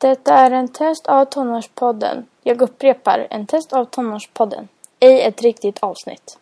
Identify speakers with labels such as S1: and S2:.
S1: Detta är en test av tonårspodden. Jag upprepar, en test av tonårspodden. Ej ett riktigt avsnitt.